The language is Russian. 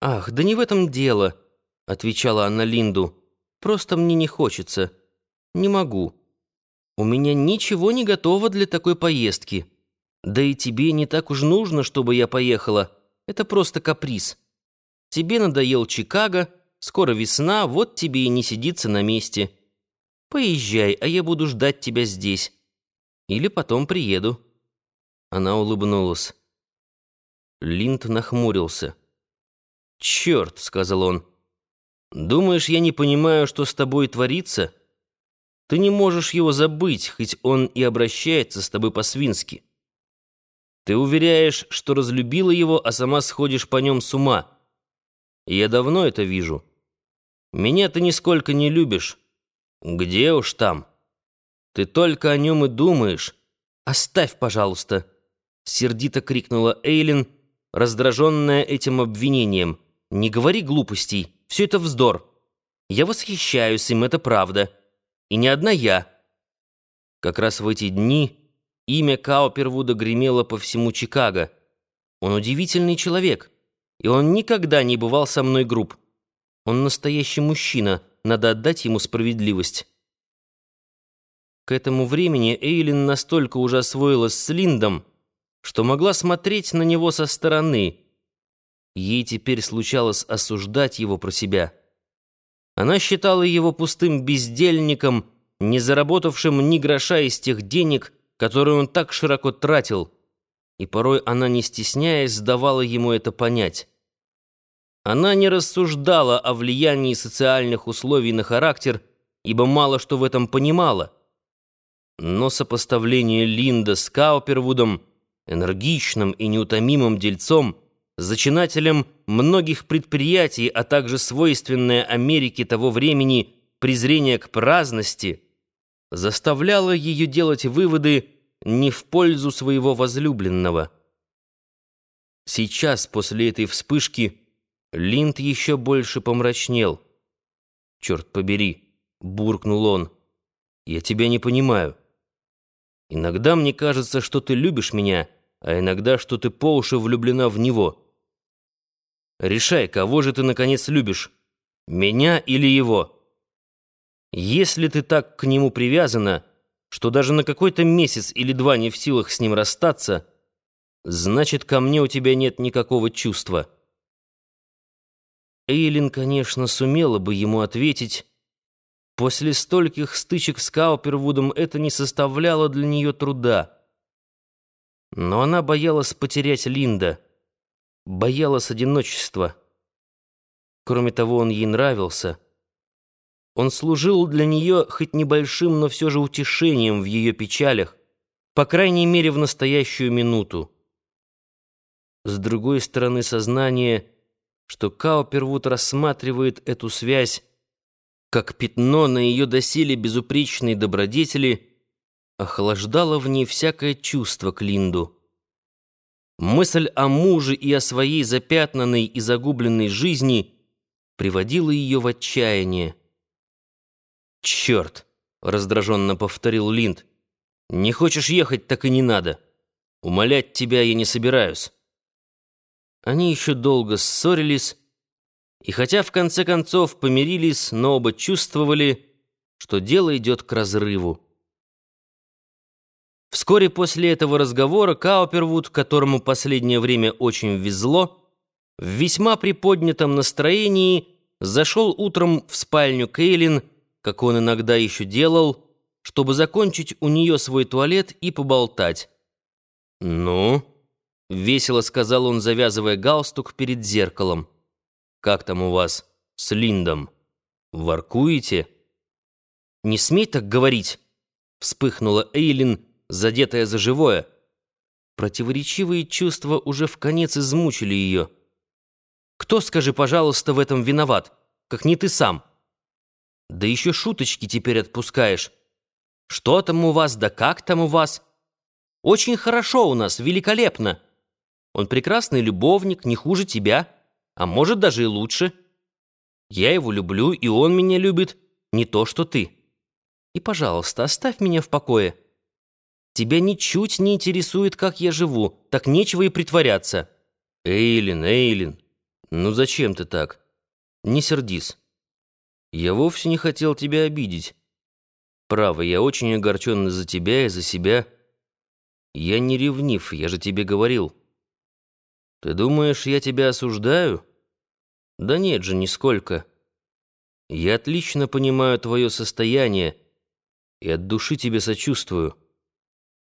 «Ах, да не в этом дело», — отвечала она Линду. «Просто мне не хочется. Не могу. У меня ничего не готово для такой поездки. Да и тебе не так уж нужно, чтобы я поехала. Это просто каприз. Тебе надоел Чикаго, скоро весна, вот тебе и не сидится на месте. Поезжай, а я буду ждать тебя здесь. Или потом приеду». Она улыбнулась. Линд нахмурился. «Черт!» — сказал он. «Думаешь, я не понимаю, что с тобой творится? Ты не можешь его забыть, хоть он и обращается с тобой по-свински. Ты уверяешь, что разлюбила его, а сама сходишь по нем с ума. Я давно это вижу. Меня ты нисколько не любишь. Где уж там? Ты только о нем и думаешь. Оставь, пожалуйста!» Сердито крикнула Эйлин, раздраженная этим обвинением. «Не говори глупостей, все это вздор. Я восхищаюсь им, это правда. И не одна я». Как раз в эти дни имя Каупервуда гремело по всему Чикаго. Он удивительный человек, и он никогда не бывал со мной груб. Он настоящий мужчина, надо отдать ему справедливость. К этому времени Эйлин настолько уже освоилась с Линдом, что могла смотреть на него со стороны — Ей теперь случалось осуждать его про себя. Она считала его пустым бездельником, не заработавшим ни гроша из тех денег, которые он так широко тратил, и порой она, не стесняясь, давала ему это понять. Она не рассуждала о влиянии социальных условий на характер, ибо мало что в этом понимала. Но сопоставление Линда с Каупервудом, энергичным и неутомимым дельцом, зачинателем многих предприятий, а также свойственное Америке того времени презрение к праздности, заставляло ее делать выводы не в пользу своего возлюбленного. Сейчас, после этой вспышки, Линд еще больше помрачнел. «Черт побери!» — буркнул он. «Я тебя не понимаю. Иногда мне кажется, что ты любишь меня, а иногда, что ты по уши влюблена в него». Решай, кого же ты, наконец, любишь, меня или его. Если ты так к нему привязана, что даже на какой-то месяц или два не в силах с ним расстаться, значит, ко мне у тебя нет никакого чувства». Эйлин, конечно, сумела бы ему ответить. После стольких стычек с Каупервудом это не составляло для нее труда. Но она боялась потерять Линда — боялась одиночества. Кроме того, он ей нравился. Он служил для нее хоть небольшим, но все же утешением в ее печалях, по крайней мере, в настоящую минуту. С другой стороны, сознание, что Каупервуд рассматривает эту связь как пятно на ее доселе безупречной добродетели, охлаждало в ней всякое чувство к Линду. Мысль о муже и о своей запятнанной и загубленной жизни приводила ее в отчаяние. «Черт!» — раздраженно повторил Линд. «Не хочешь ехать, так и не надо. Умолять тебя я не собираюсь». Они еще долго ссорились, и хотя в конце концов помирились, но оба чувствовали, что дело идет к разрыву. Вскоре после этого разговора Каупервуд, которому последнее время очень везло, в весьма приподнятом настроении зашел утром в спальню Кейлин, как он иногда еще делал, чтобы закончить у нее свой туалет и поболтать. «Ну?» — весело сказал он, завязывая галстук перед зеркалом. «Как там у вас с Линдом? Воркуете?» «Не смей так говорить!» — вспыхнула Эйлин, задетая за живое. Противоречивые чувства уже в конец измучили ее. «Кто, скажи, пожалуйста, в этом виноват, как не ты сам? Да еще шуточки теперь отпускаешь. Что там у вас, да как там у вас? Очень хорошо у нас, великолепно. Он прекрасный любовник, не хуже тебя, а может даже и лучше. Я его люблю, и он меня любит, не то что ты. И, пожалуйста, оставь меня в покое». Тебя ничуть не интересует, как я живу, так нечего и притворяться». «Эйлин, Эйлин, Ну зачем ты так? Не сердись. Я вовсе не хотел тебя обидеть. Право, я очень огорчен за тебя и за себя. Я не ревнив, я же тебе говорил. Ты думаешь, я тебя осуждаю? Да нет же, нисколько. Я отлично понимаю твое состояние и от души тебе сочувствую.